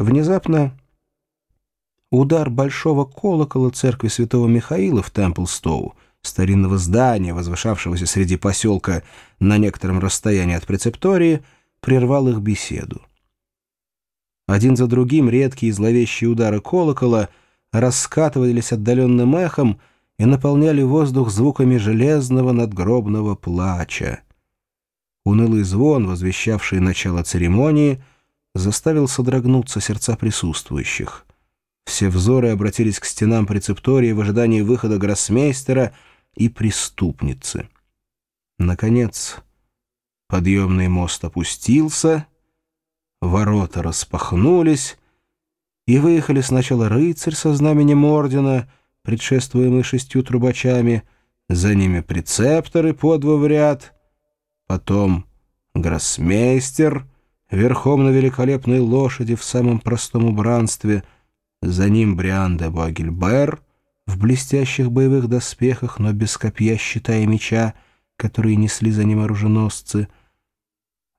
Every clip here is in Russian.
Внезапно удар большого колокола церкви святого Михаила в Темплстоу, старинного здания, возвышавшегося среди поселка на некотором расстоянии от прецептории, прервал их беседу. Один за другим редкие зловещие удары колокола раскатывались отдаленным эхом и наполняли воздух звуками железного надгробного плача. Унылый звон, возвещавший начало церемонии, заставил содрогнуться сердца присутствующих. Все взоры обратились к стенам прецептории в ожидании выхода гроссмейстера и преступницы. Наконец, подъемный мост опустился, ворота распахнулись, и выехали сначала рыцарь со знаменем ордена, предшествуемый шестью трубачами, за ними прецепторы по два в ряд — потом гроссмейстер верхом на великолепной лошади в самом простом убранстве, за ним Бриан де Багельбер в блестящих боевых доспехах, но без копья, щита и меча, которые несли за ним оруженосцы.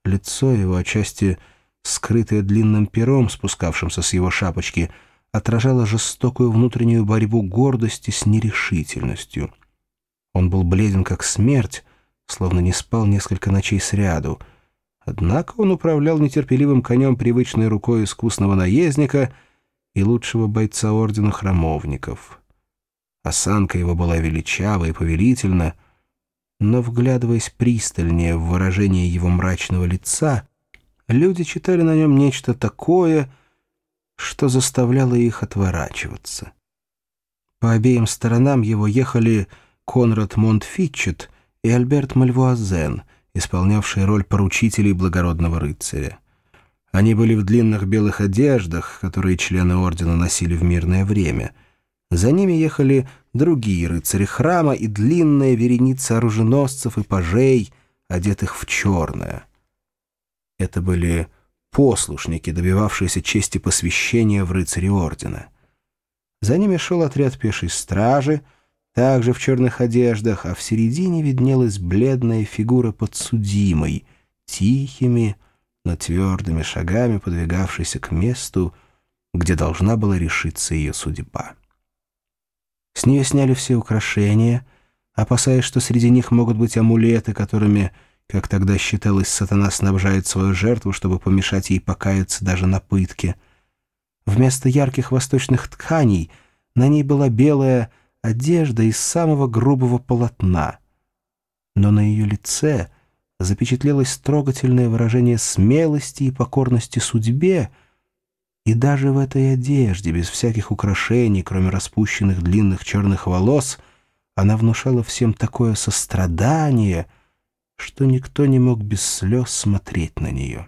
Лицо его, отчасти скрытое длинным пером, спускавшимся с его шапочки, отражало жестокую внутреннюю борьбу гордости с нерешительностью. Он был бледен, как смерть, словно не спал несколько ночей сряду. Однако он управлял нетерпеливым конем привычной рукой искусного наездника и лучшего бойца ордена храмовников. Осанка его была величава и повелительна, но, вглядываясь пристальнее в выражение его мрачного лица, люди читали на нем нечто такое, что заставляло их отворачиваться. По обеим сторонам его ехали Конрад Монтфитчет — и Альберт Мальвуазен, исполнявший роль поручителей благородного рыцаря. Они были в длинных белых одеждах, которые члены ордена носили в мирное время. За ними ехали другие рыцари храма и длинная вереница оруженосцев и пажей, одетых в черное. Это были послушники, добивавшиеся чести посвящения в рыцари ордена. За ними шел отряд пешей стражи — также в черных одеждах, а в середине виднелась бледная фигура подсудимой, тихими, но твердыми шагами подвигавшейся к месту, где должна была решиться ее судьба. С нее сняли все украшения, опасаясь, что среди них могут быть амулеты, которыми, как тогда считалось, сатана снабжает свою жертву, чтобы помешать ей покаяться даже на пытке. Вместо ярких восточных тканей на ней была белая, одежда из самого грубого полотна. Но на ее лице запечатлелось трогательное выражение смелости и покорности судьбе, и даже в этой одежде, без всяких украшений, кроме распущенных длинных черных волос, она внушала всем такое сострадание, что никто не мог без слез смотреть на нее.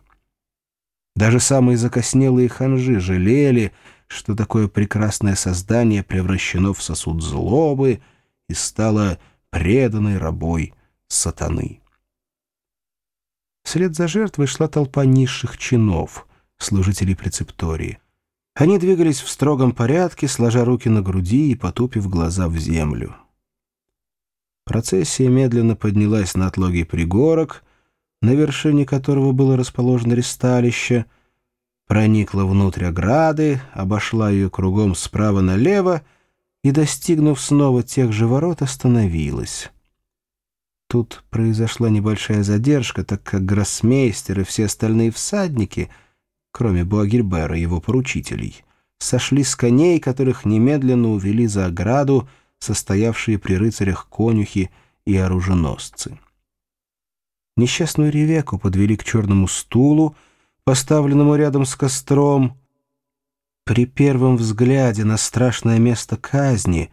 Даже самые закоснелые ханжи жалели, что такое прекрасное создание превращено в сосуд злобы и стало преданной рабой сатаны. Вслед за жертвой шла толпа низших чинов, служителей прецептории. Они двигались в строгом порядке, сложа руки на груди и потупив глаза в землю. Процессия медленно поднялась на отлогий пригорок, на вершине которого было расположено ресталище — проникла внутрь ограды, обошла ее кругом справа налево и, достигнув снова тех же ворот, остановилась. Тут произошла небольшая задержка, так как гроссмейстер и все остальные всадники, кроме Буагильбера и его поручителей, сошли с коней, которых немедленно увели за ограду состоявшие при рыцарях конюхи и оруженосцы. Несчастную Ревеку подвели к черному стулу, поставленному рядом с костром. При первом взгляде на страшное место казни,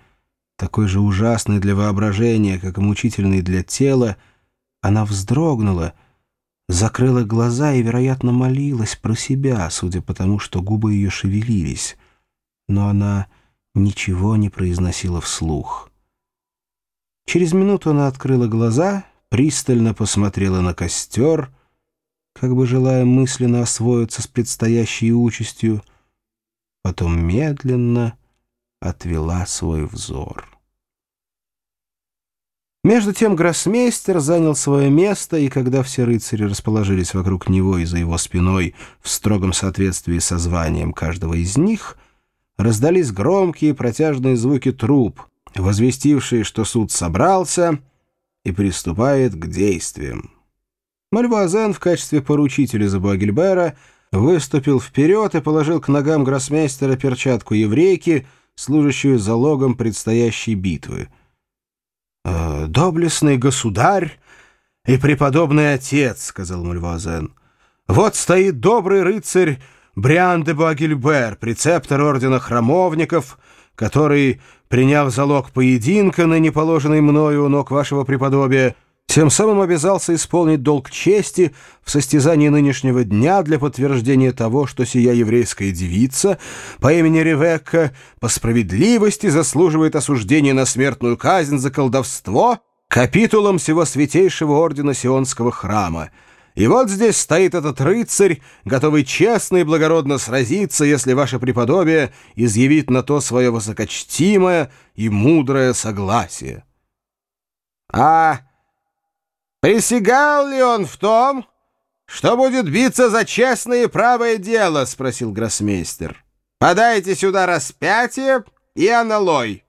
такой же ужасный для воображения, как и мучительный для тела, она вздрогнула, закрыла глаза и, вероятно, молилась про себя, судя по тому, что губы ее шевелились. Но она ничего не произносила вслух. Через минуту она открыла глаза, пристально посмотрела на костер — как бы желая мысленно освоиться с предстоящей участью, потом медленно отвела свой взор. Между тем гроссмейстер занял свое место, и когда все рыцари расположились вокруг него и за его спиной в строгом соответствии со званием каждого из них, раздались громкие протяжные звуки труб, возвестившие, что суд собрался и приступает к действиям. Мальвуазен в качестве поручителя за Буагельбера выступил вперед и положил к ногам гроссмейстера перчатку еврейки, служащую залогом предстоящей битвы — «Э, «Доблестный государь и преподобный отец», — сказал Мульвазен. «Вот стоит добрый рыцарь Бриан де Буагильбер, прецептор ордена храмовников, который, приняв залог поединка, ныне положенный мною у ног вашего преподобия, — тем самым обязался исполнить долг чести в состязании нынешнего дня для подтверждения того, что сия еврейская девица по имени Ревекка по справедливости заслуживает осуждения на смертную казнь за колдовство капитулом всего святейшего ордена Сионского храма. И вот здесь стоит этот рыцарь, готовый честно и благородно сразиться, если ваше преподобие изъявит на то свое высокочтимое и мудрое согласие. «А...» «Присягал ли он в том, что будет биться за честное и правое дело?» — спросил гроссмейстер. «Подайте сюда распятие и аналой».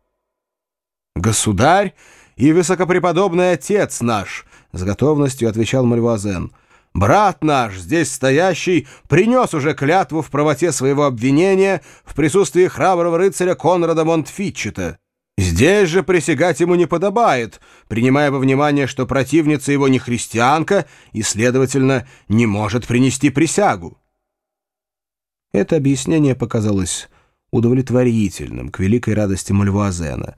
«Государь и высокопреподобный отец наш», — с готовностью отвечал Мальвазен. «Брат наш, здесь стоящий, принес уже клятву в правоте своего обвинения в присутствии храброго рыцаря Конрада Монтфитчета». Здесь же присягать ему не подобает, принимая во внимание, что противница его не христианка и, следовательно, не может принести присягу. Это объяснение показалось удовлетворительным, к великой радости Мальвуазена.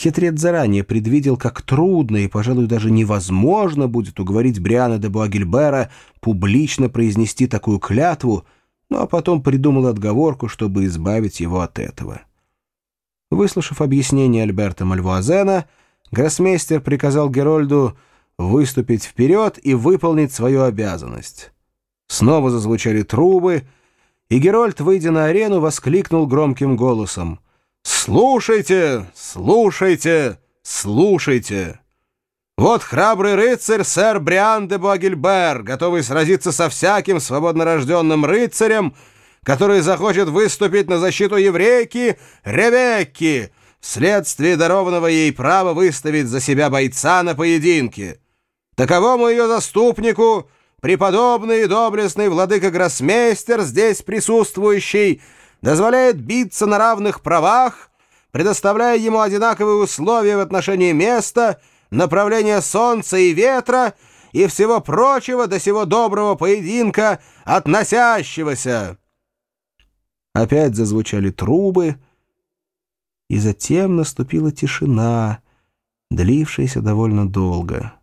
Хитрец заранее предвидел, как трудно и, пожалуй, даже невозможно будет уговорить Бриана де Буагильбера публично произнести такую клятву, ну а потом придумал отговорку, чтобы избавить его от этого. Выслушав объяснение Альберта Мальвуазена, гроссмейстер приказал Герольду выступить вперед и выполнить свою обязанность. Снова зазвучали трубы, и Герольд, выйдя на арену, воскликнул громким голосом. «Слушайте! Слушайте! Слушайте!» Вот храбрый рыцарь сэр Бриан де Буагильбер, готовый сразиться со всяким свободнорожденным рыцарем, который захочет выступить на защиту еврейки Ревекки, вследствие дарованного ей права выставить за себя бойца на поединке. Таковому ее заступнику, преподобный и доблестный владыка-гроссмейстер, здесь присутствующий, дозволяет биться на равных правах, предоставляя ему одинаковые условия в отношении места, направления солнца и ветра и всего прочего до сего доброго поединка, относящегося. Опять зазвучали трубы, и затем наступила тишина, длившаяся довольно долго.